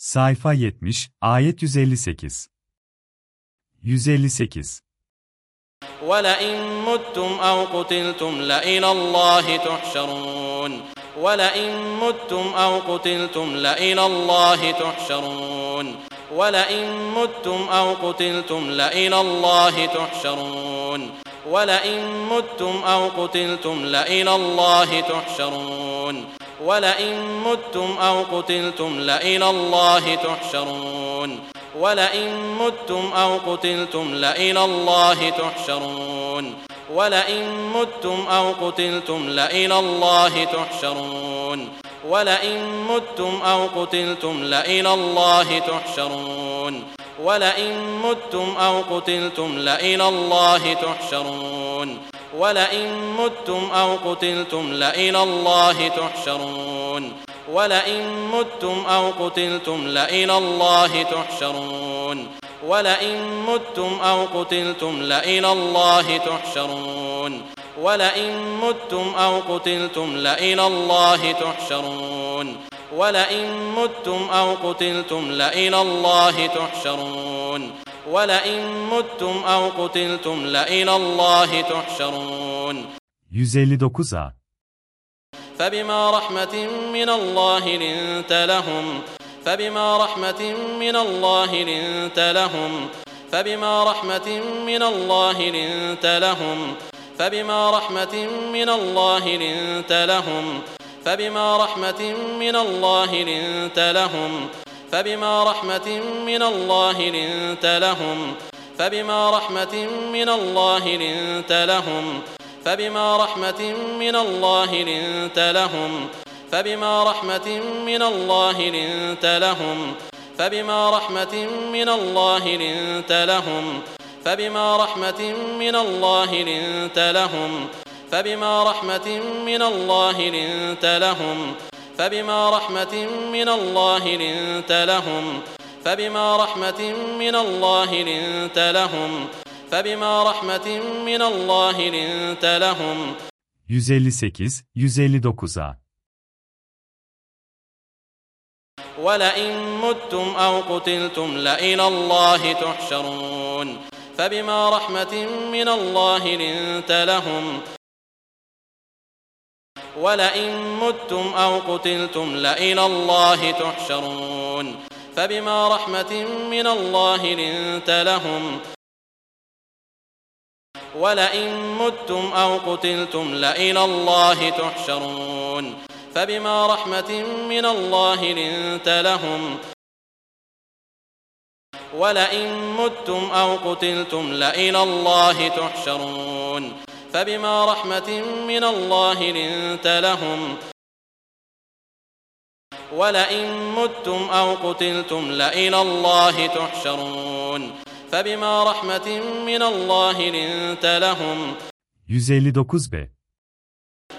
Sayfa 70, ayet 158. 158. ولئن متم أو قتلتم لإلى الله تحشرون ولئن متم أو قتلتم لإلى الله تحشرون ولئن متم أو قتلتم لإلى الله تحشرون ولئن متم أو قتلتم لإلى الله تحشرون ولئن متم أو قتلتم لإلى الله تحشرون. ولئن متم أو قتلتم لإلى الله تحشرون. ولئن متم أو قتلتم لإلى الله تحشرون. ولئن متم أو قتلتم لإلى الله تحشرون. ولئن متم أو قتلتم لإلى الله تحشرون. ولئن متم أو قتلتم لإلى الله تحشرون. ولئن متم أو قتلتم لإلى الله تحشرون. ولئن متم أو قتلتم لإلى الله تحشرون. ولئن متم أو قتلتم لإلى الله تحشرون. ولئن متم أو قتلتم لإلى الله تحشرون. ولئن متم أو قتلتم لإلى الله تحشرون 159a. فبما رحمة من الله لنت لهم فبما رحمة من الله لنت لهم فبما رحمة من الله لنت لهم فبما رحمة من الله لنت لهم فبما رحمة من الله لنت لهم فبما رحمة من الله لنت لهم. فبما رحمة من الله لنت لهم. فبما رحمة من الله لنت لهم. فبما رحمة من الله لنت لهم. فبما رحمة من الله لنت لهم. فبما رحمة من الله لنت لهم. فبما رحمة من الله لنت لهم. فبما رحمة من الله لنت لهم. فبما رحمة من الله لنت لهم. فبما رحمة من الله لنت لهم. 158, 159a. ولئن متم أو قتلتم لإلى الله تحشرون. فبما رحمة من الله لنت لهم. ولئن متم أو قتلتم لإلى الله تحشرون فبما رحمة من الله لنت لهم ولئن متم أو قتلتم لإلى الله تحشرون فبما رحمة من الله لنت لهم ولئن متم أو قتلتم لإلى الله تحشرون فبما رحمة من الله لنت لهم. ولئن متم أو قتلتم لإلى الله تحشرون. فبما رحمة من الله لنت لهم. 159b.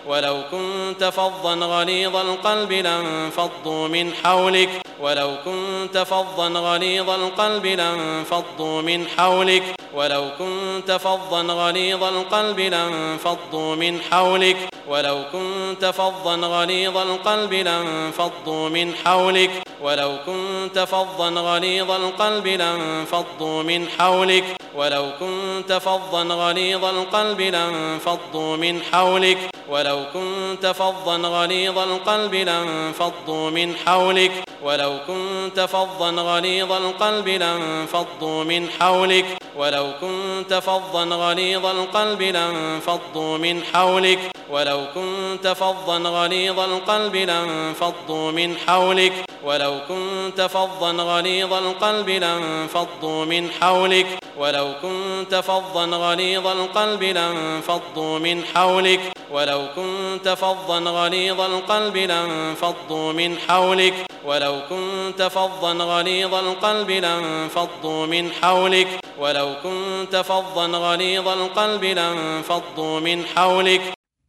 ولو كنت فظا غليظ القلب لانفضوا من حولك. ولو كنت فظا غليظ القلب لانفضوا من حولك. ولو كنت فظا غليظ القلب لانفضوا من حولك. ولو كنت فظا غليظ القلب لانفضوا من حولك. ولو كنت فظا غليظ القلب لانفضوا من حولك. ولو كنت فظا غليظ القلب لانفضوا من حولك. ولو كنت فظا غليظ القلب لانفضوا من حولك. ولو كنت فظا غليظ القلب لانفضوا من حولك. ولو كنت فظا غليظ القلب لانفضوا من حولك. ولو كنت فظا غليظ القلب لانفضوا من حولك. ولو كنت فظا غليظ القلب لانفضوا من حولك. ولو كنت فظا غليظ القلب لانفضوا من حولك. ولو كنت فظا غليظ القلب لانفضوا من حولك. ولو كنت فظا غليظ القلب لانفضوا من حولك. ولو كنت فظا غليظ القلب لانفضوا من حولك.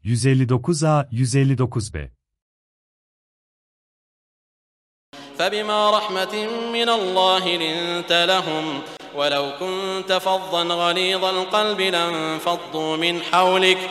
159a, 159b. فبما رحمة من الله لنت لهم. ولو كنت فظا غليظ القلب لانفضوا من حولك.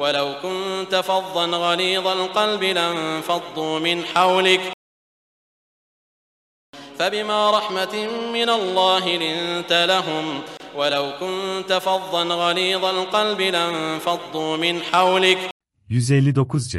ولو كنت فظا غليظ القلب لانفضوا من حولك فبما رحمة من الله لنت لهم ولو كنت فظا غليظ القلب لانفضوا من حولك 159C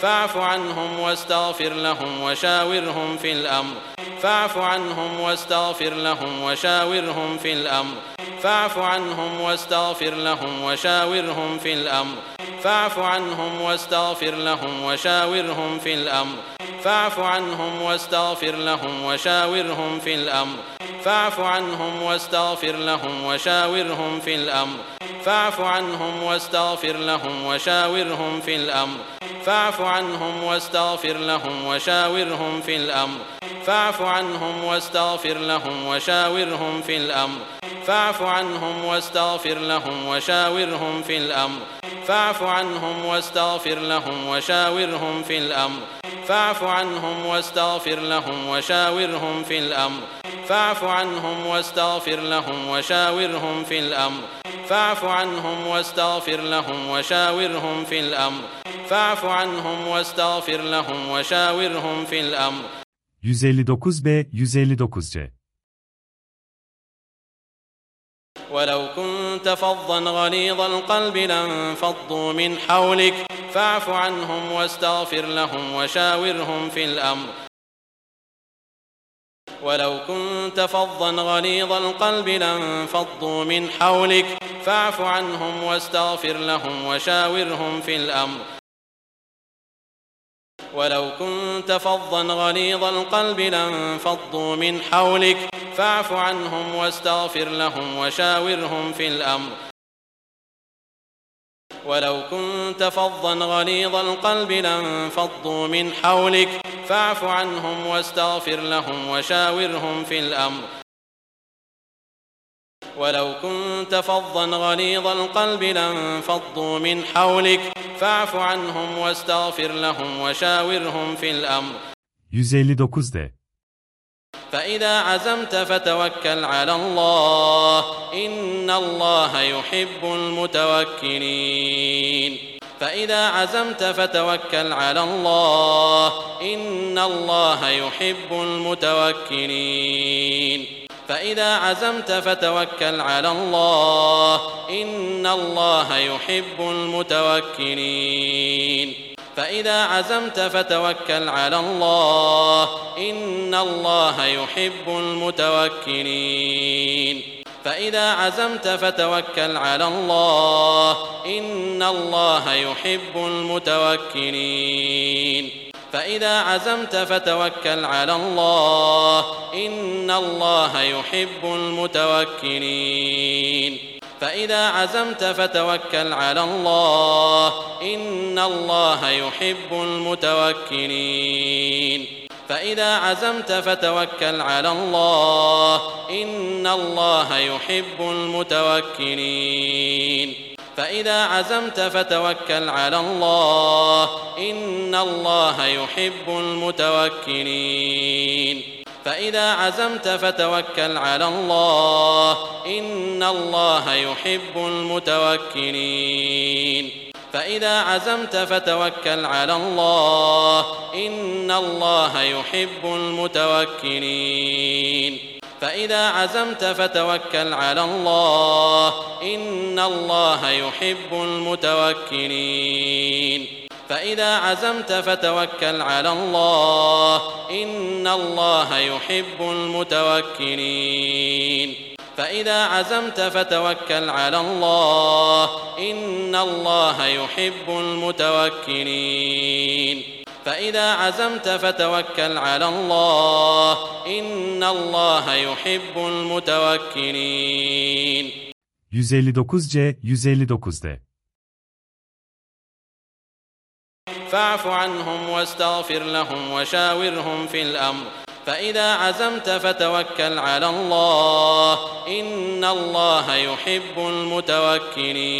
فاعف عنهم واستغفر لهم وشاورهم في الأمر فاعف عنهم واستغفر لهم وشاورهم في الأمر فاعف عنهم واستغفر لهم وشاورهم في الأمر. فاعف عنهم واستغفر لهم وشاورهم في الأمر. فاعف عنهم واستغفر لهم وشاورهم في الأمر. فاعف عنهم واستغفر لهم وشاورهم في الأمر. فاعف عنهم واستغفر لهم وشاورهم في الأمر. فاعف عنهم واستغفر لهم وشاورهم في الأمر. فاعف عنهم واستغفر لهم وشاورهم في الأمر. فاعف عنهم واستغفر لهم وشاورهم في الأمر. فاعف عنهم واستغفر لهم وشاورهم في الأمر. فاعف عنهم واستغفر لهم وشاورهم في الأمر. فاعف عنهم واستغفر لهم وشاورهم في الأمر. فاعف عنهم واستغفر لهم وشاورهم في الأمر. فاعف عنهم واستغفر لهم وشاورهم في الأمر. 159B 159C ولو كنت فظا غليظ القلب لانفضوا من حولك. فاعف عنهم واستغفر لهم وشاورهم في الأمر. ولو كنت فظا غليظ القلب لانفضوا من حولك. فاعف عنهم واستغفر لهم وشاورهم في الأمر. ولو كنت فظا غليظ القلب لانفضوا من حولك. فاعف عنهم واستغفر لهم وشاورهم في الأمر. ولو كنت فظا غليظ القلب لانفضوا من حولك. فاعف عنهم واستغفر لهم وشاورهم في الأمر. ولو كنت فظا غليظ القلب لانفضوا من حولك. فاعف عنهم واستغفر لهم وشاورهم في الأمر. 159D فإذا عزمت فتوكل على الله. إن الله يحب المتوكلين. فإذا عزمت فتوكل على الله. إن الله يحب المتوكلين. فإذا عزمت فتوكل على الله. إن الله يحب المتوكلين. فإذا عزمت فتوكل على الله. إن الله يحب المتوكلين. فإذا عزمت فتوكل على الله. إن الله يحب المتوكلين. فإذا عزمت فتوكل على الله. إن الله يحب المتوكلين. فإذا عزمت فتوكل على الله. إن الله يحب المتوكلين. فإذا عزمت فتوكل على الله. إن الله يحب المتوكلين. فإذا عزمت فتوكل على الله. إن الله يحب المتوكلين. فإذا عزمت فتوكل على الله. إن الله يحب المتوكلين. فإذا عزمت فتوكل على الله. إن الله يحب المتوكلين. فإذا عزمت فتوكل على الله. إن الله يحب المتوكلين. فإذا عزمت فتوكل على الله. إن الله يحب المتوكلين. فإذا عزمت فتوكل على الله. إن الله يحب المتوكلين. فإذا عزمت فتوكل على الله. إن الله يحب المتوكلين. 159C 159D فاعف عنهم واستغفر لهم وشاورهم في الأمر. فإذا عزمت فتوكل على الله. إن الله يحب المتوكلين.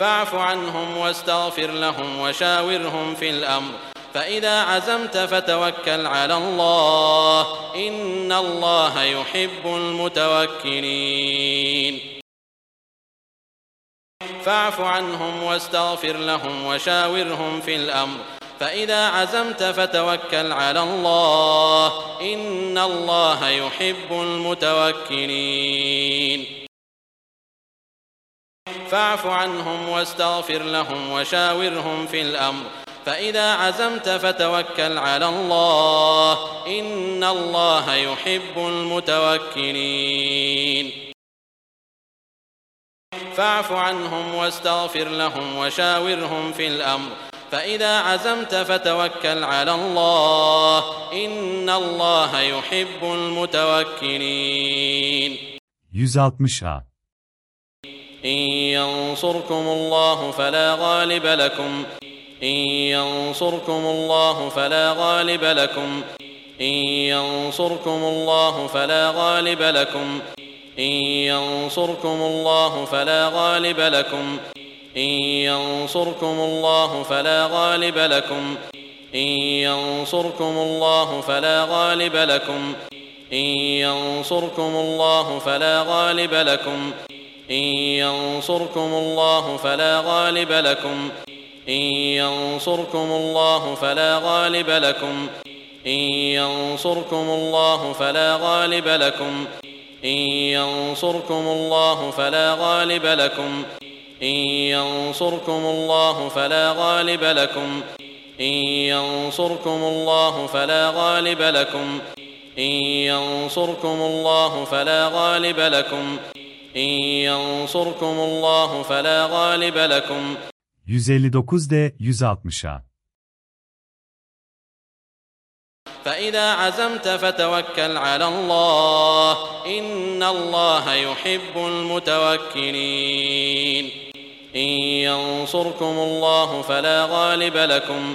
فاعف عنهم واستغفر لهم وشاورهم في الأمر. فإذا عزمت فتوكل على الله. إن الله يحب المتوكلين. فاعف عنهم واستغفر لهم وشاورهم في الأمر. فإذا عزمت فتوكل على الله. إن الله يحب المتوكلين. فاعف عنهم واستغفر لهم وشاورهم في الأمر. فإذا عزمت فتوكل على الله. إن الله يحب المتوكلين. فاعف عنهم واستغفر لهم وشاورهم في الأمر. فإذا عزمت فتوكل على الله. إن الله يحب المتوكلين. 160 A. إن ينصركم الله فلا غالب لكم. إن ينصركم الله فلا غالب لكم. إن ينصركم الله فلا غالب لكم. إن ينصركم الله فلا غالب لكم. إن ينصركم الله فلا غالب لكم. إن ينصركم الله فلا غالب لكم. إن ينصركم الله فلا غالب لكم. إن ينصركم الله فلا غالب لكم. إن ينصركم الله فلا غالب لكم. إن ينصركم الله فلا غالب لكم. إن ينصركم الله فلا غالب لكم. إن ينصركم الله فلا غالب لكم. إن ينصركم الله فلا غالب لكم. إن ينصركم الله فلا غالب لكم. إن ينصركم الله فلا غالب لكم. 159 D 160 A فإذا عزمت فتوكل على الله إن الله يحب المتوكلين. إن ينصركم الله فلا غالب لكم.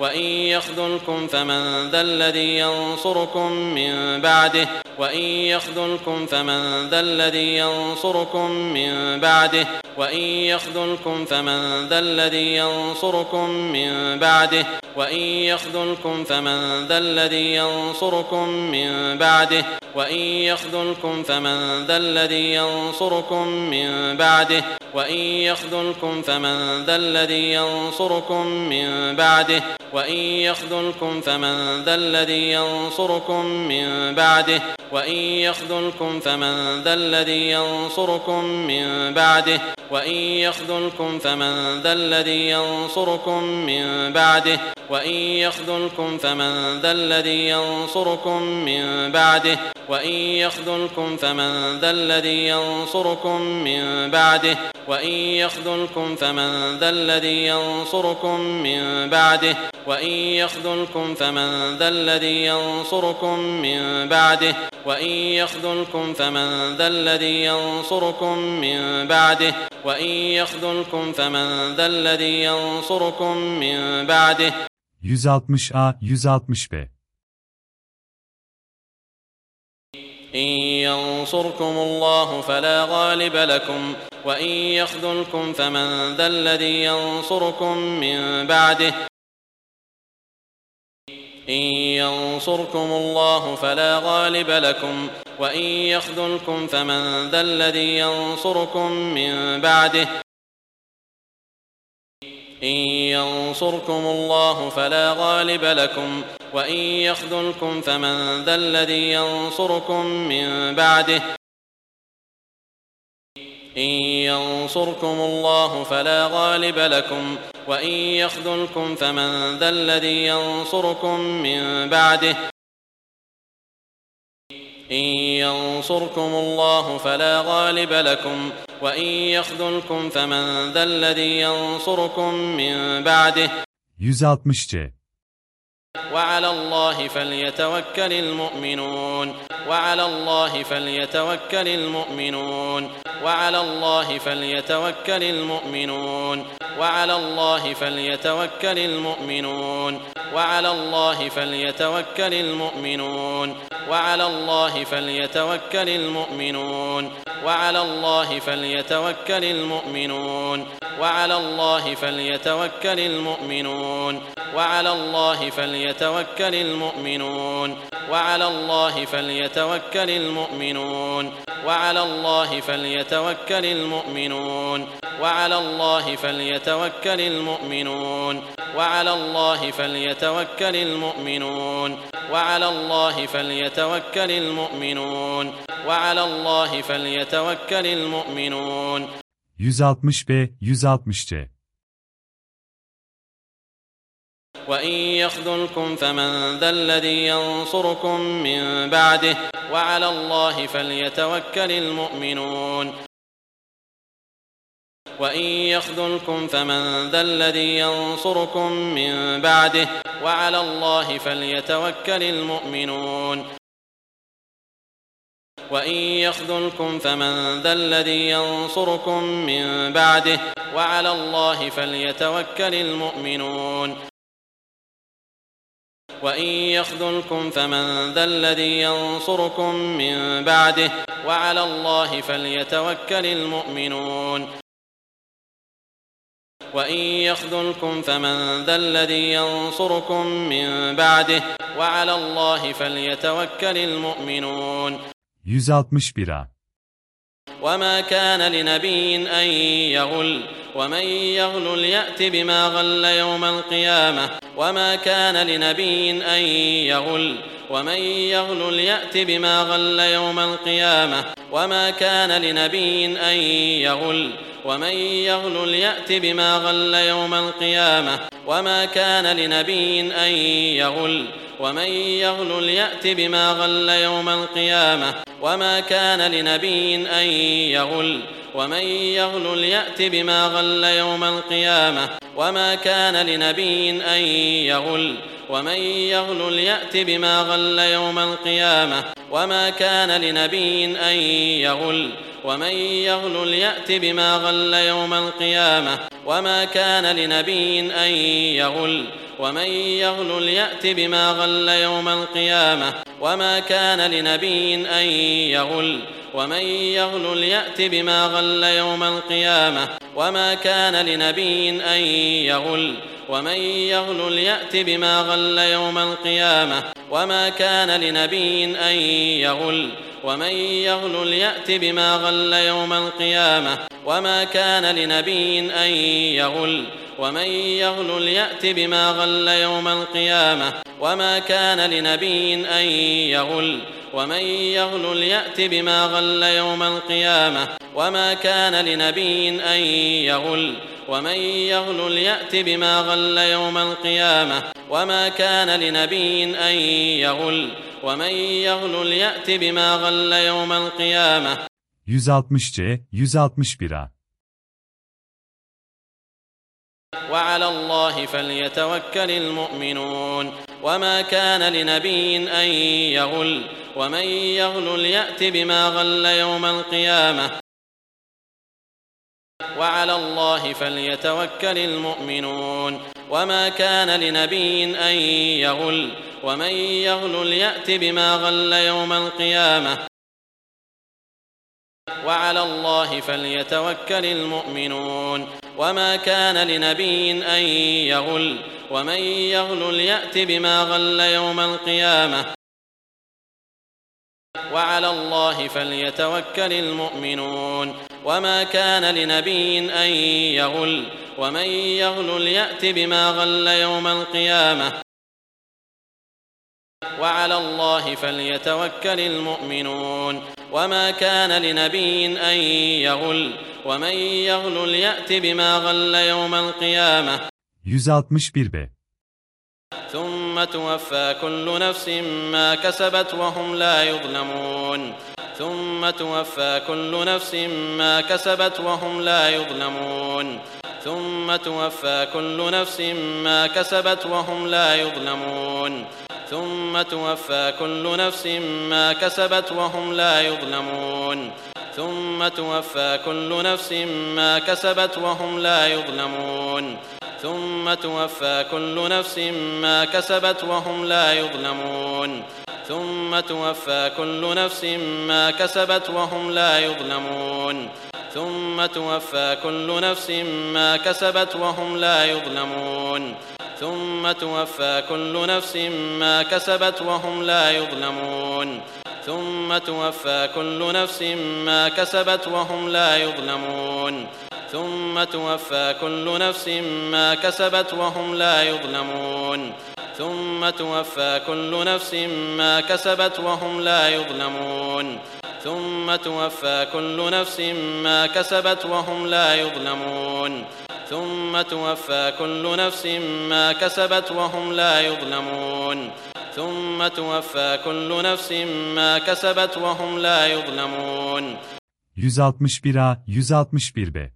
وإن يخذلكم فمن ذا الذي ينصركم من بعده وإن يخذلكم فمن ذا الذي ينصركم من بعده وإن يخذلكم فمن ذا الذي ينصركم من بعده وإن يخذلكم فمن ذا الذي ينصركم من بعده وإن يخذلكم فمن ذا الذي ينصركم من بعده وإن يخذلكم فمن ذا الذي ينصركم من بعده وإن يخذلكم فمن ذا الذي ينصركم من بعده وإن يخذلكم فمن ذا الذي ينصركم من بعده وإن يخذلكم فمن ذا الذي ينصركم من بعده وإن يخذلكم فمن ذا الذي ينصركم من بعده وإن يخذلكم فمن ذا الذي ينصركم من بعده وإن يخذلكم فمن ذا الذي ينصركم من بعده وإن يخذلكم فمن ذا الذي ينصركم من بعده وإن يخذلكم فمن ذا الذي ينصركم من بعده وإن يخذلكم فمن ذا الذي ينصركم من بعده. 160 A 160 B. إن ينصركم الله فلا غالب لكم وإن يخذلكم فمن ذا الذي ينصركم من بعده. إن ينصركم الله فلا غالب لكم وإن يخذلكم فمن ذا الذي ينصركم من بعده. إن ينصركم الله فلا غالب لكم وإن يخذلكم فمن ذا الذي ينصركم من بعده. إن ينصركم الله فلا غالب لكم وإن يخذلكم فمن ذا الذي ينصركم من بعده. إن ينصركم الله فلا غالب لكم وإن يخذلكم فمن ذا الذي ينصركم من بعده. 160C وعلى الله فليتوكل المؤمنون وعلى الله فليتوكل المؤمنون وعلى الله فليتوكل المؤمنون وعلى الله فليتوكل المؤمنون وعلى الله فليتوكل المؤمنون وعلى الله فليتوكل المؤمنون وعلى الله فليتوكل المؤمنون وعلى الله فليتوكل المؤمنون وعلى الله فليتوكل المؤمنون. وعلى الله فليتوكل المؤمنون. وعلى الله فليتوكل المؤمنون. وعلى الله فليتوكل المؤمنون. وعلى الله فليتوكل المؤمنون. وعلى الله فليتوكل المؤمنون. وعلى الله فليتوكل المؤمنون. 160B 160C وإن يخذلكم فمن ذا الذي ينصركم من بعده وعلى الله فليتوكل المؤمنون. وإن يخذلكم فمن ذا الذي ينصركم من بعده وعلى الله فليتوكل المؤمنون. وإن يخذلكم فمن ذا الذي ينصركم من بعده وعلى الله فليتوكل المؤمنون. وإن يخذلكم فمن ذا الذي ينصركم من بعده وعلى الله فليتوكل المؤمنون. وإن يخذلكم فمن ذا الذي ينصركم من بعده وعلى الله فليتوكل المؤمنون. 161A وما كان لنبي أن يغل ومن يغل يأت بما غل يوم القيامة وما كان لنبي أن يغل ومن يغل يأت بما غل يوم القيامة وما كان لنبي أن يغل ومن يغل يأت بما غل يوم القيامة وما كان لنبي أن يغل ومن يغل يأت بما غل يوم القيامة وما كان لنبي أن يغل ومن يغل يأت بما غل يوم القيامة وما كان لنبي أن يغل ومن يغل يأت بما غل يوم القيامة وما كان لنبي أن يغل ومن يغل يأت بما غل يوم القيامة وما كان لنبي أن يغل ومن يغل يأت بما غل يوم القيامة وما كان لنبي أن يغل ومن يغل يأت بما غل يوم القيامة وما كان لنبي أن يغل ومن يغل يأت بما غل يوم القيامة وما كان لنبي أن يغل ومن يغل يأت بما غل يوم القيامة وما كان لنبي أن يغل ومن يغل يأت بما غل يوم القيامة وما كان لنبي أن يغل ومن يغل يأت بما غل يوم القيامة وما كان لنبي أن يغل ومن يغل يأت بما غل يوم القيامة وما كان لنبي أن يغل ومن يغل يأت بما غل يوم القيامة. 160C 161A وعلى الله فليتوكل المؤمنون. وما كان لنبي أن يغل ومن يغل يأت بما غل يوم القيامة. وعلى الله فليتوكل المؤمنون. وما كان لنبي أن يغل ومن يغل يأت بما غل يوم القيامة. وعلى الله فليتوكل المؤمنون. وما كان لنبي أن يغل ومن يغلل يأت بما غل يوم القيامة. وعلى الله فليتوكل المؤمنون. وما كان لنبي أن يغل. ومن يغلل يأت بما غل يوم القيامة. وعلى الله فليتوكل المؤمنون. وما كان لنبي أن يغل. ومن يغلل يأت بما غل يوم القيامة. 161b ثم توفى كل نفس ما كسبت وهم لا يظلمون. ثم توفى كل نفس ما كسبت وهم لا يظلمون. ثم توفى كل نفس ما كسبت وهم لا يظلمون. ثم توفى كل نفس ما كسبت وهم لا يظلمون. ثم توفى كل نفس ما كسبت وهم لا يظلمون. ثم توفى كل نفس ما كسبت وهم لا يظلمون. ثم توفى كل نفس ما كسبت وهم لا يظلمون. ثم توفى كل نفس ما كسبت وهم لا يظلمون. ثم توفى كل نفس ما كسبت وهم لا يظلمون. ثم توفى كل نفس ما كسبت وهم لا يظلمون. ثم توفى كل نفس ما كسبت وهم لا يظلمون. ثم توفى كل نفس ما كسبت وهم لا يظلمون. ثم توفى كل نفس ما كسبت وهم لا يظلمون. ثم توفى كل نفس ما كسبت وهم لا يظلمون. ثم توفى كل نفس ما كسبت وهم لا يظلمون. 161a 161b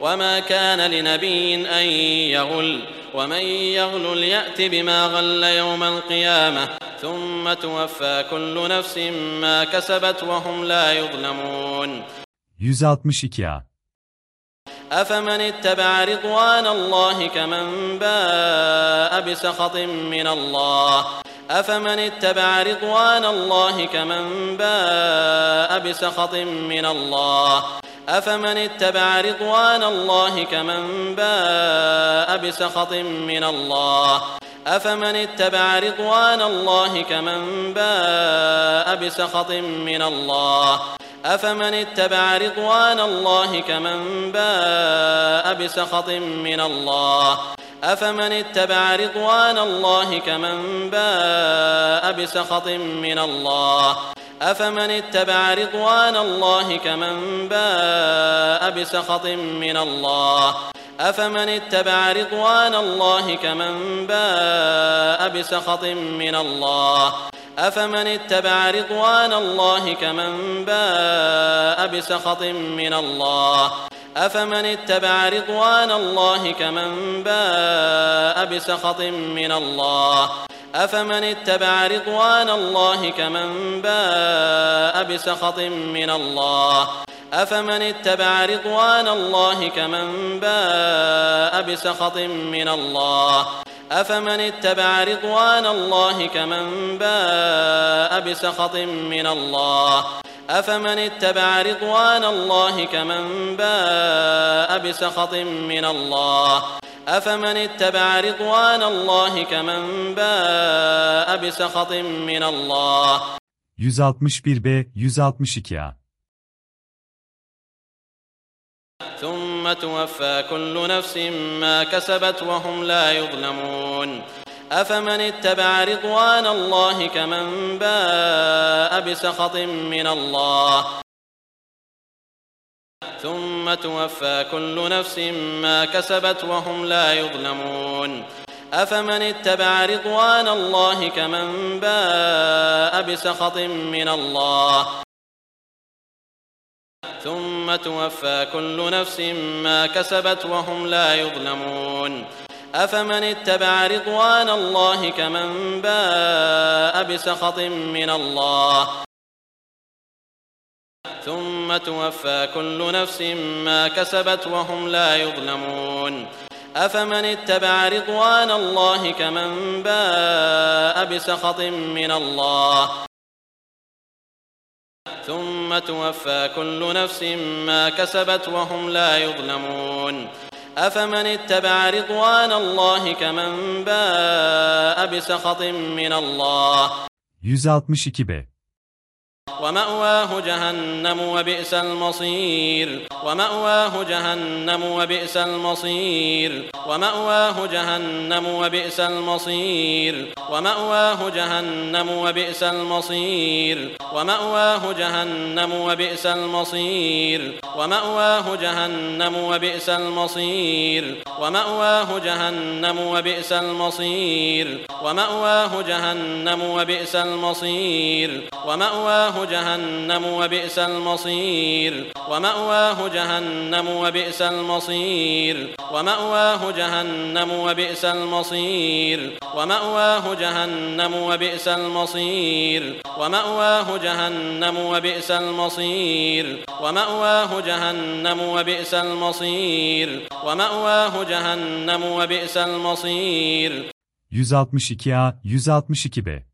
وما كان لنبي أن يغل ومن يغلل يأت بما غل يوم القيامة. ثم توفى كل نفس ما كسبت وهم لا يظلمون. 162a أفمن اتبع رضوان الله كمن باء بسخط من الله؟ أفمن اتبع رضوان الله كمن باء بسخط من الله؟ أفمن اتبع رضوان الله كمن باء بسخط من الله؟ أفمن اتبع رضوان الله كمن باء بسخط من الله؟ أفمن اتبع رضوان الله كمن باء بسخط من الله؟ أفمن اتبع رضوان الله كمن باء بسخط من الله؟ أفمن اتبع رضوان الله كمن باء بسخط من الله؟ أفمن اتبع رضوان الله كمن باء بسخط من الله؟ أفمن اتبع رضوان الله كمن باء بسخط من الله؟ أفمن اتبع رضوان الله كمن باء بسخط من الله؟ أفمن اتبع رضوان الله كمن باء بسخط من الله؟ أفمن اتبع رضوان الله كمن باء بسخط من الله؟ أفمن اتبع رضوان الله كمن باء بسخط من الله؟ أفمن اتبع رضوان الله كمن باء بسخط من الله؟ أفمن اتبع رضوان الله كمن باء بسخط من الله؟ 161b 162a ثم ثم توفى كل نفس ما كسبت وهم لا يظلمون. أفمن اتبع رضوان الله كمن باء بسخط من الله؟ ثم توفى كل نفس ما كسبت وهم لا يظلمون. أفمن اتبع رضوان الله كمن باء بسخط من الله؟ ثم توفى كل نفس ما كسبت وهم لا يظلمون. أفمن اتبع رضوان الله كمن باء بسخط من الله؟ ثم توفى كل نفس ما كسبت وهم لا يظلمون. أفمن اتبع رضوان الله كمن باء بسخط من الله؟ ثم توفى كل نفس ما كسبت وهم لا يظلمون. أفمن اتبع رضوان الله كمن باء بسخط من الله؟ 162b ومأواه جهنم وبئس المصير. ومأواه جهنم وبئس المصير. ومأواه جهنم وبئس المصير. ومأواه جهنم وبئس المصير. ومأواه جهنم وبئس المصير. ومأواه جهنم وبئس المصير. ومأواه جهنم وبئس المصير. ومأواه جهنم وبئس المصير. ومأواه جهنم وبئس المصير. ومأواه جهنم وبئس المصير. ومأواه جهنم وبئس المصير. ومأواه جهنم وبئس المصير. ومأواه جهنم وبئس المصير. ومأواه جهنم وبئس المصير. ومأواه جهنم وبئس المصير. 162a 162b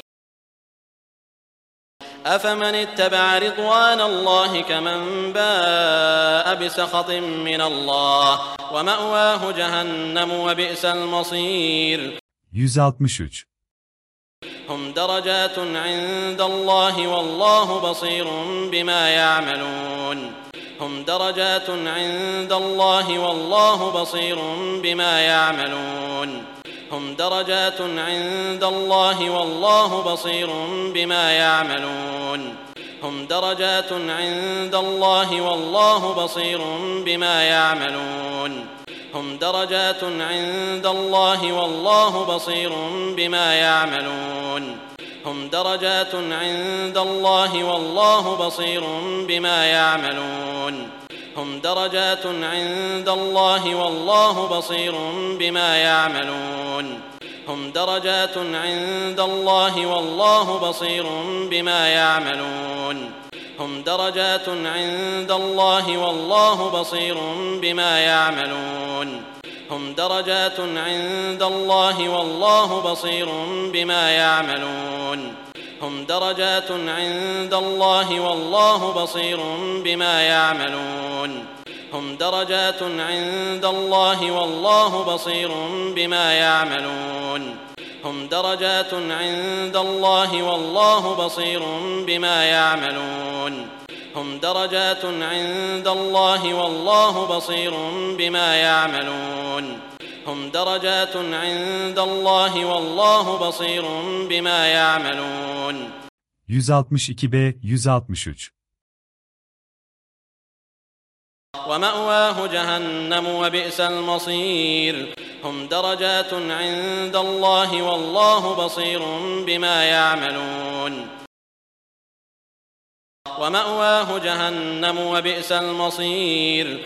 أفمن اتبع رضوان الله كمن باء بسخط من الله ومأواه جهنم وبئس المصير. 163 هم درجات عند الله والله بصير بما يعملون. هم درجات عند الله والله بصير بما يعملون. هم درجات عند الله والله بصير بما يعملون. هم درجات عند الله والله بصير بما يعملون. هم درجات عند الله والله بصير بما يعملون. هم درجات عند الله والله بصير بما يعملون. هم درجات عند الله والله بصير بما يعملون. هم درجات عند الله والله بصير بما يعملون. هم درجات عند الله والله بصير بما يعملون. هم درجات عند الله والله بصير بما يعملون. هم درجات عند الله والله بصير بما يعملون. هم درجات عند الله والله بصير بما يعملون. هم درجات عند الله والله بصير بما يعملون. هم درجات عند الله والله بصير بما يعملون. هم درجات عند الله والله بصير بما يعملون. 162b 163 ومأواه جهنم وبئس المصير. هم درجات عند الله والله بصير بما يعملون. ومأواه جهنم وبئس المصير.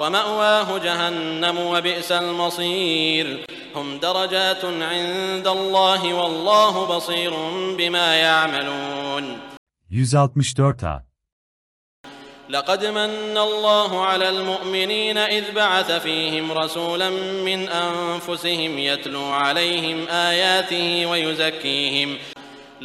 ومأواه جهنم وبئس المصير. هم درجات عند الله والله بصير بما يعملون. 164 A. لقد من الله على المؤمنين إذ بعث فيهم رسولا من أنفسهم يتلو عليهم آياته ويزكيهم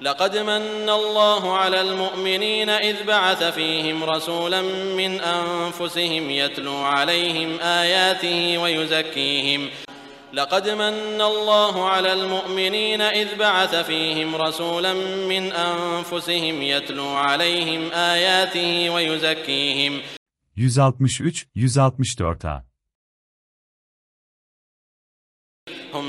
لقد من الله على المؤمنين إذ بعث فيهم رسولا من أنفسهم يتلو عليهم آياته ويزكيهم. لقد من الله على المؤمنين إذ بعث فيهم رسولا من أنفسهم يتلو عليهم آياته ويزكيهم. 163 164 A.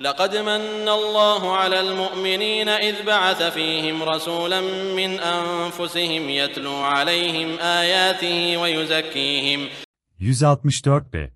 لقد من الله على المؤمنين إذ بعث فيهم رسولا من أنفسهم يتلو عليهم آياته ويزكيهم 164 B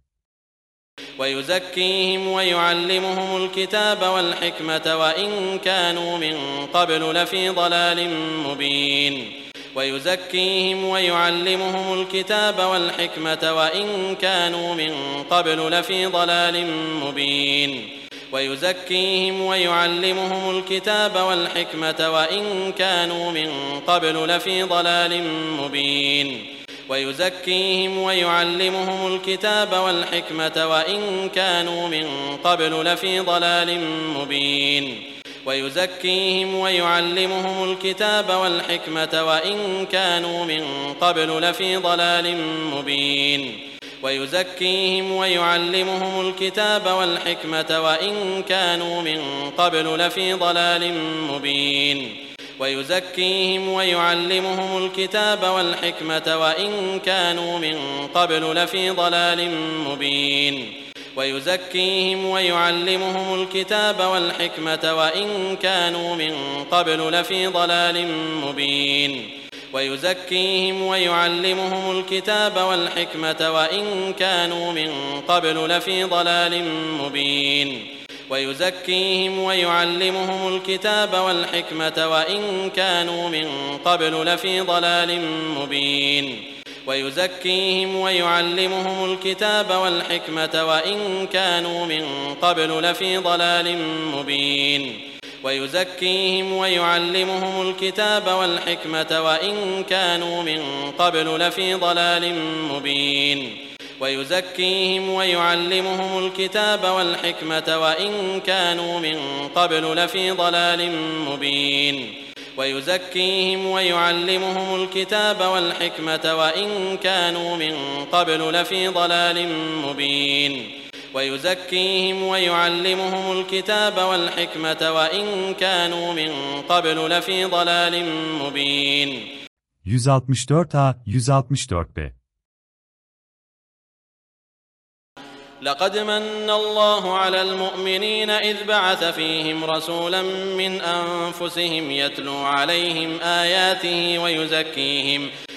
ويزكيهم ويعلمهم الكتاب والحكمة وإن كانوا من قبل لفي ضلال مبين. ويزكيهم ويعلمهم الكتاب والحكمة وإن كانوا من قبل لفي ضلال مبين. ويزكيهم ويعلمهم الكتاب والحكمة وإن كانوا من قبل لفي ضلال مبين. ويزكيهم ويعلمهم الكتاب والحكمة وإن كانوا من قبل لفي ضلال مبين. ويزكيهم ويعلمهم الكتاب والحكمة وإن كانوا من قبل لفي ضلال مبين. ويزكيهم ويعلمهم الكتاب والحكمة وإن كانوا من قبل لفي ضلال مبين. ويزكيهم ويعلمهم الكتاب والحكمة وإن كانوا من قبل لفي ضلال مبين. ويزكيهم ويعلمهم الكتاب والحكمة وإن كانوا من قبل لفي ضلال مبين. ويزكيهم ويعلمهم الكتاب والحكمة وإن كانوا من قبل لفي ضلال مبين. ويزكيهم ويعلمهم الكتاب والحكمة وإن كانوا من قبل لفي ضلال مبين. ويزكيهم ويعلمهم الكتاب والحكمة وإن كانوا من قبل لفي ضلال مبين. ويزكيهم ويعلمهم الكتاب والحكمة وإن كانوا من قبل لفي ضلال مبين. ويزكيهم ويعلمهم الكتاب والحكمة وإن كانوا من قبل لفي ضلال مبين. ويزكيهم ويعلمهم الكتاب والحكمة وإن كانوا من قبل لفي ضلال مبين. ويزكيهم ويعلمهم الكتاب والحكمة وإن كانوا من قبل لفي ضلال مبين. 164A 164B لقد من الله على المؤمنين إذ بعث فيهم رسولا من أنفسهم يتلو عليهم آياته ويزكيهم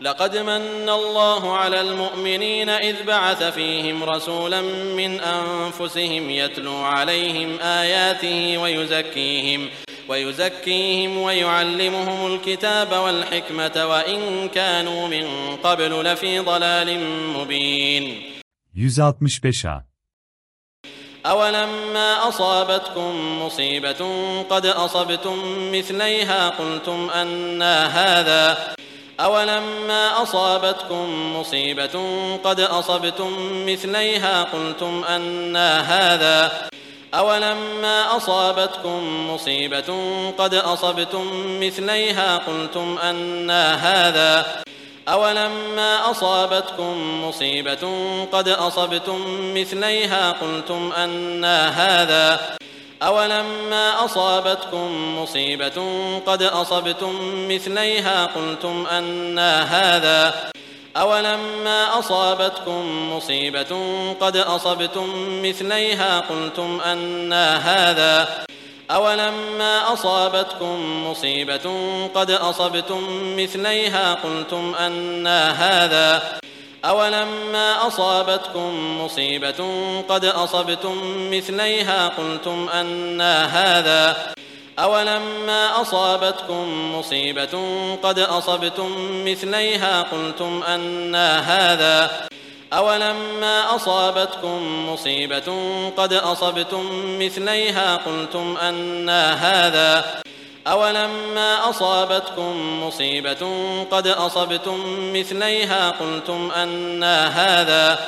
لقد من الله على المؤمنين إذ بعث فيهم رسولا من أنفسهم يتلو عليهم آياته ويزكيهم ويزكيهم ويعلمهم الكتاب والحكمة وإن كانوا من قبل لفي ضلال مبين. 165A أولما أصابتكم مصيبة قد أصبتم مثليها قلتم أنا هذا أولما أصابتكم مصيبة قد أصبتم مثليها قلتم أنا هذا أولما أصابتكم مصيبة قد أصبتم مثليها قلتم أنا هذا أولما أصابتكم مصيبة قد أصبتم مثليها قلتم أنا هذا أولما أصابتكم مصيبة قد أصبتم مثليها قلتم أنا هذا أولما أصابتكم مصيبة قد أصبتم مثليها قلتم أنا هذا أولما أصابتكم مصيبة قد أصبتم مثليها قلتم أنا هذا أولما أصابتكم مصيبة قد أصبتم مثليها قلتم أنا هذا أولما أصابتكم مصيبة قد أصبتم مثليها قلتم أنا هذا أولما أصابتكم مصيبة قد أصبتم مثليها قلتم أنا هذا أولما أصابتكم مصيبة قد أصبتم مثليها قلتم أنا هذا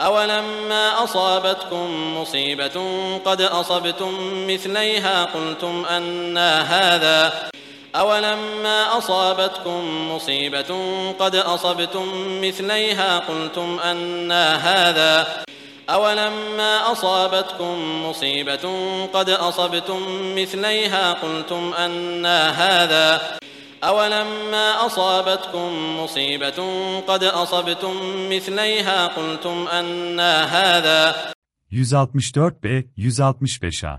أولما أصابتكم مصيبة قد أصبتم مثليها قلتم أنا هذا أولما أصابتكم مصيبة قد أصبتم مثليها قلتم أنا هذا أولما أصابتكم مصيبة قد أصبتم مثليها قلتم أنا هذا أولما أصابتكم مصيبة قد أصبتم مثليها قلتم أنا هذا 164b 165a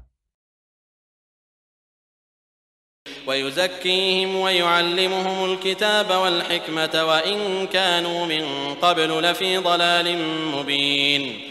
ويزكيهم ويعلمهم الكتاب والحكمة وإن كانوا من قبل لفي ضلال مبين.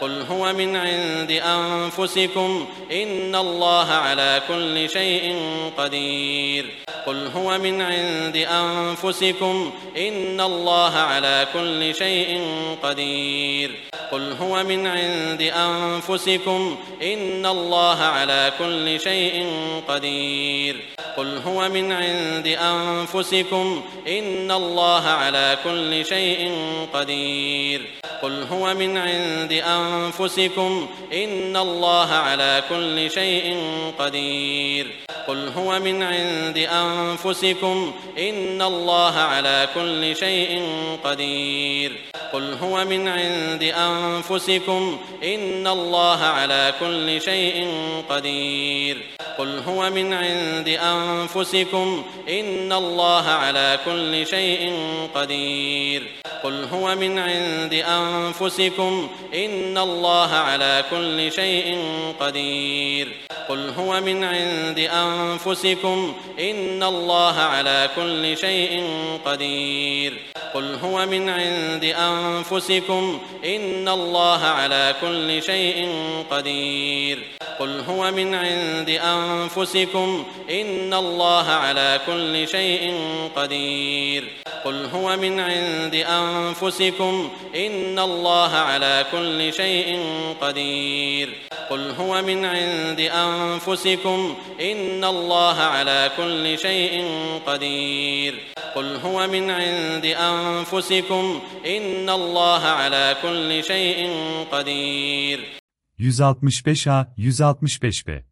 قل هو من عند أنفسكم إن الله على كل شيء قدير. قل هو من عند أنفسكم إن الله على كل شيء قدير. قل هو من عند أنفسكم إن الله على كل شيء قدير. قل هو من عند أنفسكم إن الله على كل شيء قدير. قل هو من عند أنفسكم إن الله على كل شيء قدير. قل هو من عند أنفسكم إن الله على كل شيء قدير. قل هو من عند أنفسكم إن الله على كل شيء قدير. قل هو من عند أنفسكم إن الله على كل شيء قدير قل هو من عند أنفسكم إن الله على كل شيء قدير. قل هو من عند أنفسكم إن الله على كل شيء قدير. قل هو من عند أنفسكم إن الله على كل شيء قدير. قل هو من عند أنفسكم إن الله على كل شيء قدير. قل هو من عند أنفسكم إن الله على كل شيء قدير. قل هو من عند أنفسكم إن الله على كل شيء قدير. قل هو من عند أنفسكم إن الله على كل شيء قدير. 165a 165b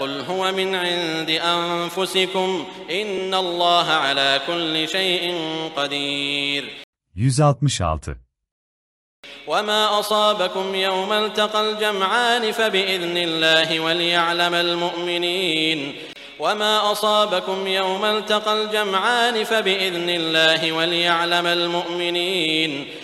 قل هو من عند أنفسكم إن الله على كل شيء قدير. 166 وما أصابكم يوم التقى الجمعان فبإذن الله وليعلم المؤمنين. وما أصابكم يوم التقى الجمعان فبإذن الله وليعلم المؤمنين.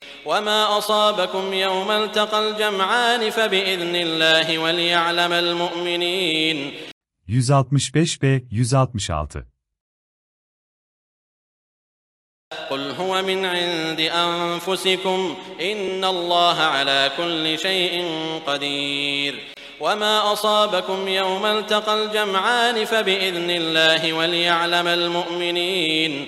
وما أصابكم يوم التقى الجمعان فبإذن الله وليعلم المؤمنين. 165 ve 166 قل هو من عند أنفسكم إن الله على كل شيء قدير. وما أصابكم يوم التقى الجمعان فبإذن الله وليعلم المؤمنين.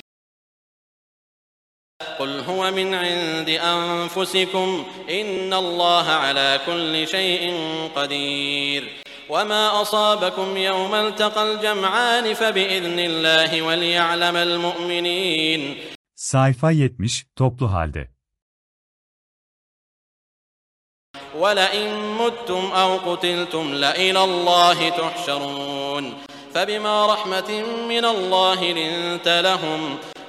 قل هو من عند أنفسكم إن الله على كل شيء قدير. وما أصابكم يوم التقى الجمعان فبإذن الله وليعلم المؤمنين. Sayfa 70, toplu halde. ولئن متم أو قتلتم لإلى الله تحشرون. فبما رحمة من الله لنت لهم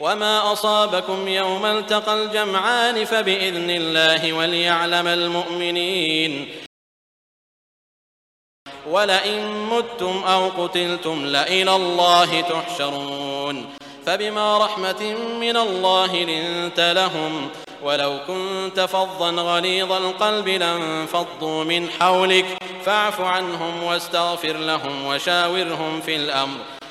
وما أصابكم يوم التقى الجمعان فبإذن الله وليعلم المؤمنين ولئن متم أو قتلتم لإلى الله تحشرون فبما رحمة من الله لنت لهم ولو كنت فظا غليظ القلب لانفضوا من حولك فاعف عنهم واستغفر لهم وشاورهم في الأمر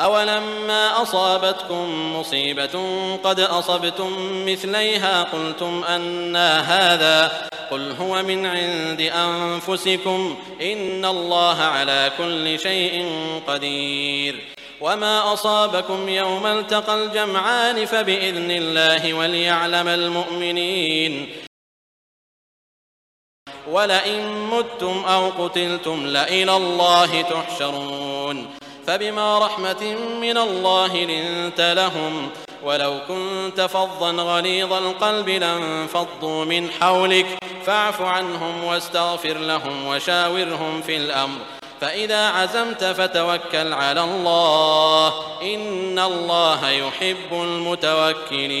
أولما أصابتكم مصيبة قد أصبتم مثليها قلتم أنا هذا قل هو من عند أنفسكم إن الله على كل شيء قدير. وما أصابكم يوم التقى الجمعان فبإذن الله وليعلم المؤمنين. ولئن متم أو قتلتم لإلى الله تحشرون. فبما رحمة من الله لنت لهم ولو كنت فظا غليظ القلب لانفضوا من حولك فاعف عنهم واستغفر لهم وشاورهم في الأمر فإذا عزمت فتوكل على الله إن الله يحب المتوكلين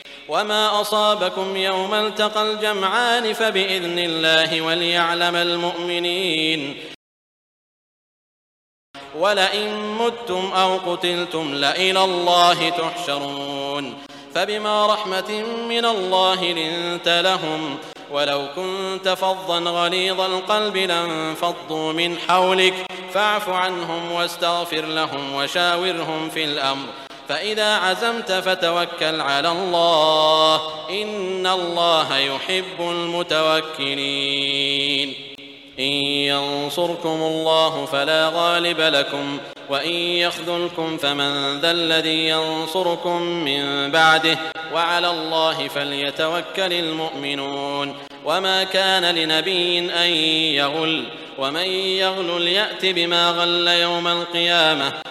وما أصابكم يوم التقى الجمعان فبإذن الله وليعلم المؤمنين ولئن متم أو قتلتم لإلى الله تحشرون فبما رحمة من الله لنت لهم ولو كنت فظا غليظ القلب لانفضوا من حولك فاعف عنهم واستغفر لهم وشاورهم في الأمر فإذا عزمت فتوكل على الله. إن الله يحب المتوكلين. إن ينصركم الله فلا غالب لكم وإن يخذلكم فمن ذا الذي ينصركم من بعده. وعلى الله فليتوكل المؤمنون. وما كان لنبي أن يغل ومن يغل يأت بما غل يوم القيامة.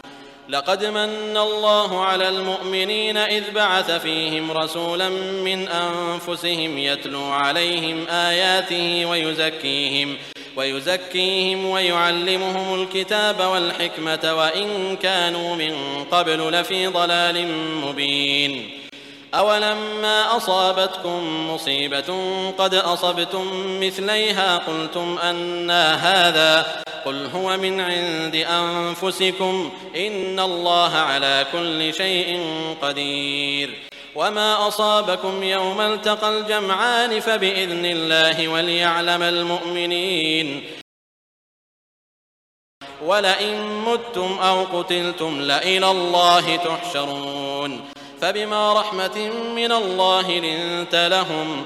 لقد من الله على المؤمنين إذ بعث فيهم رسولا من أنفسهم يتلو عليهم آياته ويزكيهم ويزكيهم ويعلمهم الكتاب والحكمة وإن كانوا من قبل لفي ضلال مبين أولما أصابتكم مصيبة قد أصبتم مثليها قلتم أنا هذا قل هو من عند أنفسكم إن الله على كل شيء قدير. وما أصابكم يوم التقى الجمعان فبإذن الله وليعلم المؤمنين. ولئن متم أو قتلتم لإلى الله تحشرون. فبما رحمة من الله لنت لهم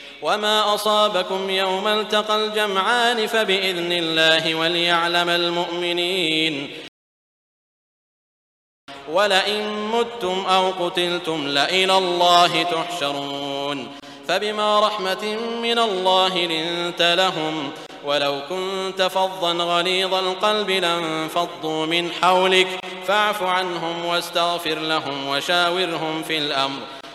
وما أصابكم يوم التقى الجمعان فبإذن الله وليعلم المؤمنين ولئن متم أو قتلتم لإلى الله تحشرون فبما رحمة من الله لنت لهم ولو كنت فظا غليظ القلب لانفضوا من حولك فاعف عنهم واستغفر لهم وشاورهم في الأمر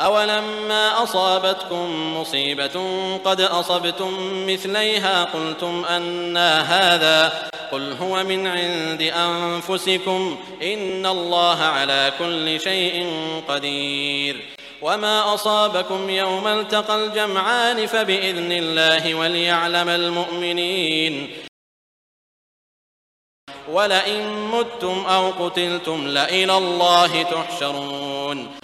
أولما أصابتكم مصيبة قد أصبتم مثليها قلتم أنا هذا قل هو من عند أنفسكم إن الله على كل شيء قدير. وما أصابكم يوم التقى الجمعان فبإذن الله وليعلم المؤمنين. ولئن متم أو قتلتم لإلى الله تحشرون.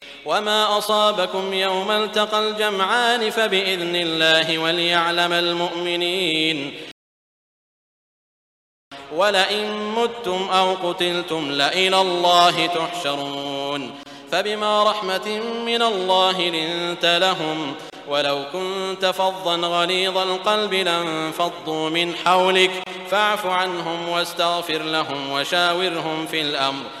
وما أصابكم يوم التقى الجمعان فبإذن الله وليعلم المؤمنين ولئن متم أو قتلتم لإلى الله تحشرون فبما رحمة من الله لنت لهم ولو كنت فظا غليظ القلب لانفضوا من حولك فاعف عنهم واستغفر لهم وشاورهم في الأمر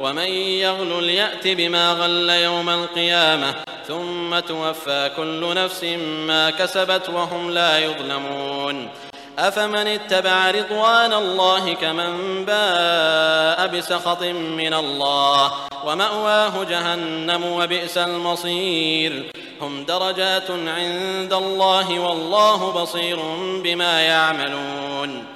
ومن يغل يأت بما غل يوم القيامة ثم توفى كل نفس ما كسبت وهم لا يظلمون. أفمن اتبع رضوان الله كمن باء بسخط من الله ومأواه جهنم وبئس المصير. هم درجات عند الله والله بصير بما يعملون.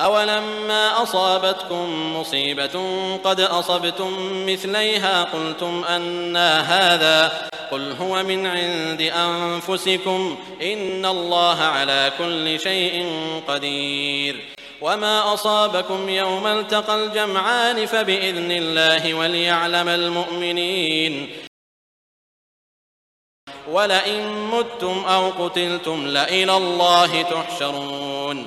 أولما أصابتكم مصيبة قد أصبتم مثليها قلتم أنا هذا قل هو من عند أنفسكم إن الله على كل شيء قدير. وما أصابكم يوم التقى الجمعان فبإذن الله وليعلم المؤمنين. ولئن متم أو قتلتم لإلى الله تحشرون.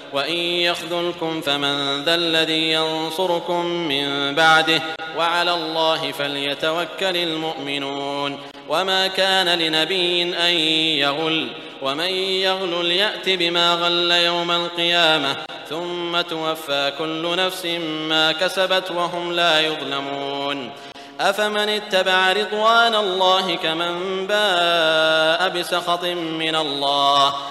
وإن يخذلكم فمن ذا الذي ينصركم من بعده وعلى الله فليتوكل المؤمنون وما كان لنبي أن يغل ومن يغل يأت بما غل يوم القيامة ثم توفى كل نفس ما كسبت وهم لا يظلمون أفمن اتبع رضوان الله كمن باء بسخط من الله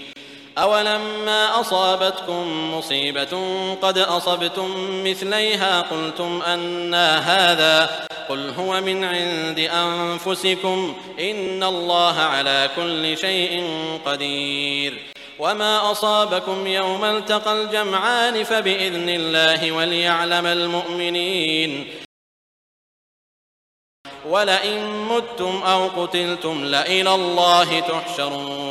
أولما أصابتكم مصيبة قد أصبتم مثليها قلتم أنا هذا قل هو من عند أنفسكم إن الله على كل شيء قدير. وما أصابكم يوم التقى الجمعان فبإذن الله وليعلم المؤمنين. ولئن متم أو قتلتم لإلى الله تحشرون.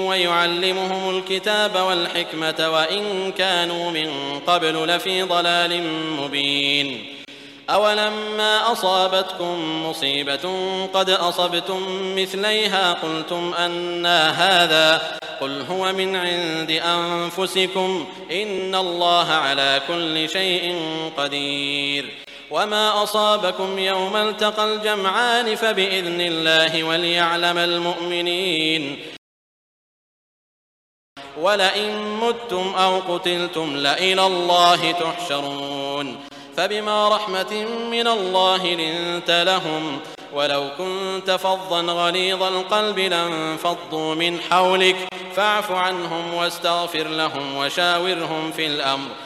ويعلمهم الكتاب والحكمة وإن كانوا من قبل لفي ضلال مبين. أولما أصابتكم مصيبة قد أصبتم مثليها قلتم أنا هذا قل هو من عند أنفسكم إن الله على كل شيء قدير. وما أصابكم يوم التقى الجمعان فبإذن الله وليعلم المؤمنين ولئن متم أو قتلتم لإلى الله تحشرون فبما رحمة من الله لنت لهم ولو كنت فظا غليظ القلب لانفضوا من حولك فاعف عنهم واستغفر لهم وشاورهم في الأمر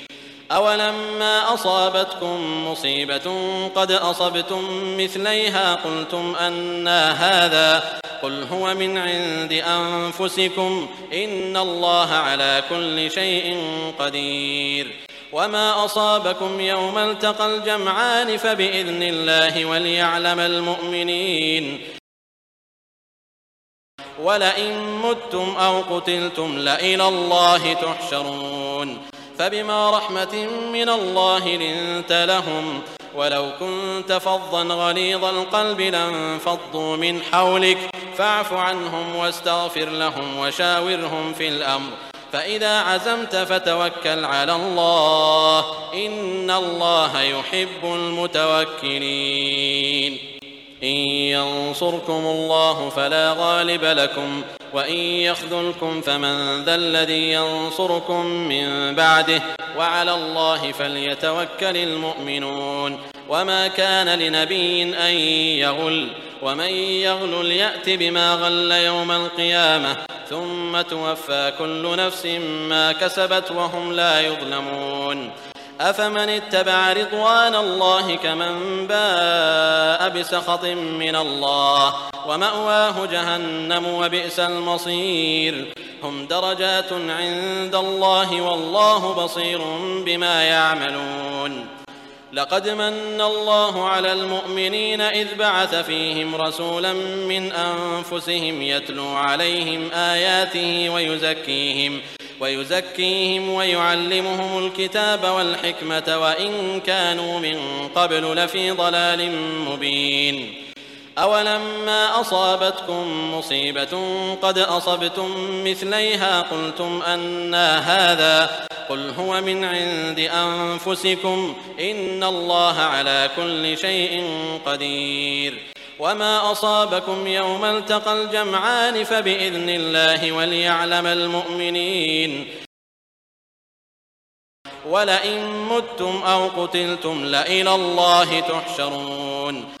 أولما أصابتكم مصيبة قد أصبتم مثليها قلتم أنا هذا قل هو من عند أنفسكم إن الله على كل شيء قدير. وما أصابكم يوم التقى الجمعان فبإذن الله وليعلم المؤمنين. ولئن متم أو قتلتم لإلى الله تحشرون. فبما رحمة من الله لنت لهم ولو كنت فظا غليظ القلب لانفضوا من حولك فاعف عنهم واستغفر لهم وشاورهم في الأمر فإذا عزمت فتوكل على الله إن الله يحب المتوكلين إن ينصركم الله فلا غالب لكم وإن يخذلكم فمن ذا الذي ينصركم من بعده وعلى الله فليتوكل المؤمنون وما كان لنبي أن يغل ومن يغل يأت بما غل يوم القيامة ثم توفى كل نفس ما كسبت وهم لا يظلمون أفمن اتبع رضوان الله كمن باء بسخط من الله ومأواه جهنم وبئس المصير. هم درجات عند الله والله بصير بما يعملون. لقد من الله على المؤمنين إذ بعث فيهم رسولا من أنفسهم يتلو عليهم آياته ويزكيهم ويزكيهم ويعلمهم الكتاب والحكمة وإن كانوا من قبل لفي ضلال مبين. أولما أصابتكم مصيبة قد أصبتم مثليها قلتم أنا هذا قل هو من عند أنفسكم إن الله على كل شيء قدير. وما أصابكم يوم التقى الجمعان فبإذن الله وليعلم المؤمنين. ولئن متم أو قتلتم لإلى الله تحشرون.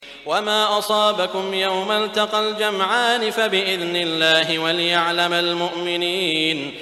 وما أصابكم يوم التقى الجمعان فبإذن الله وليعلم المؤمنين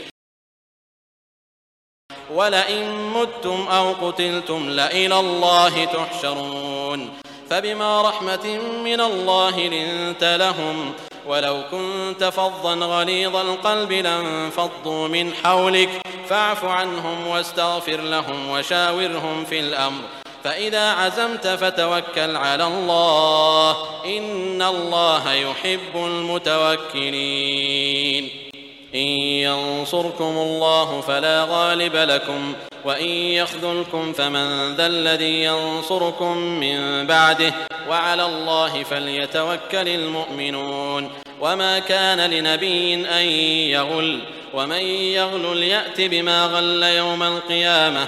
ولئن متم أو قتلتم لإلى الله تحشرون فبما رحمة من الله لنت لهم ولو كنت فظا غليظ القلب لانفضوا من حولك فاعف عنهم واستغفر لهم وشاورهم في الأمر فإذا عزمت فتوكل على الله. إن الله يحب المتوكلين. إن ينصركم الله فلا غالب لكم وإن يخذلكم فمن ذا الذي ينصركم من بعده. وعلى الله فليتوكل المؤمنون. وما كان لنبي أن يغل ومن يغل يأت بما غل يوم القيامة.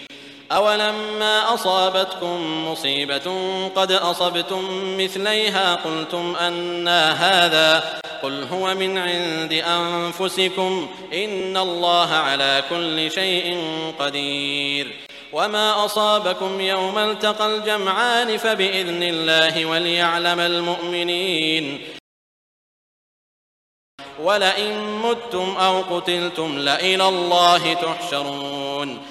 أولما أصابتكم مصيبة قد أصبتم مثليها قلتم أنا هذا قل هو من عند أنفسكم إن الله على كل شيء قدير. وما أصابكم يوم التقى الجمعان فبإذن الله وليعلم المؤمنين. ولئن متم أو قتلتم لإلى الله تحشرون.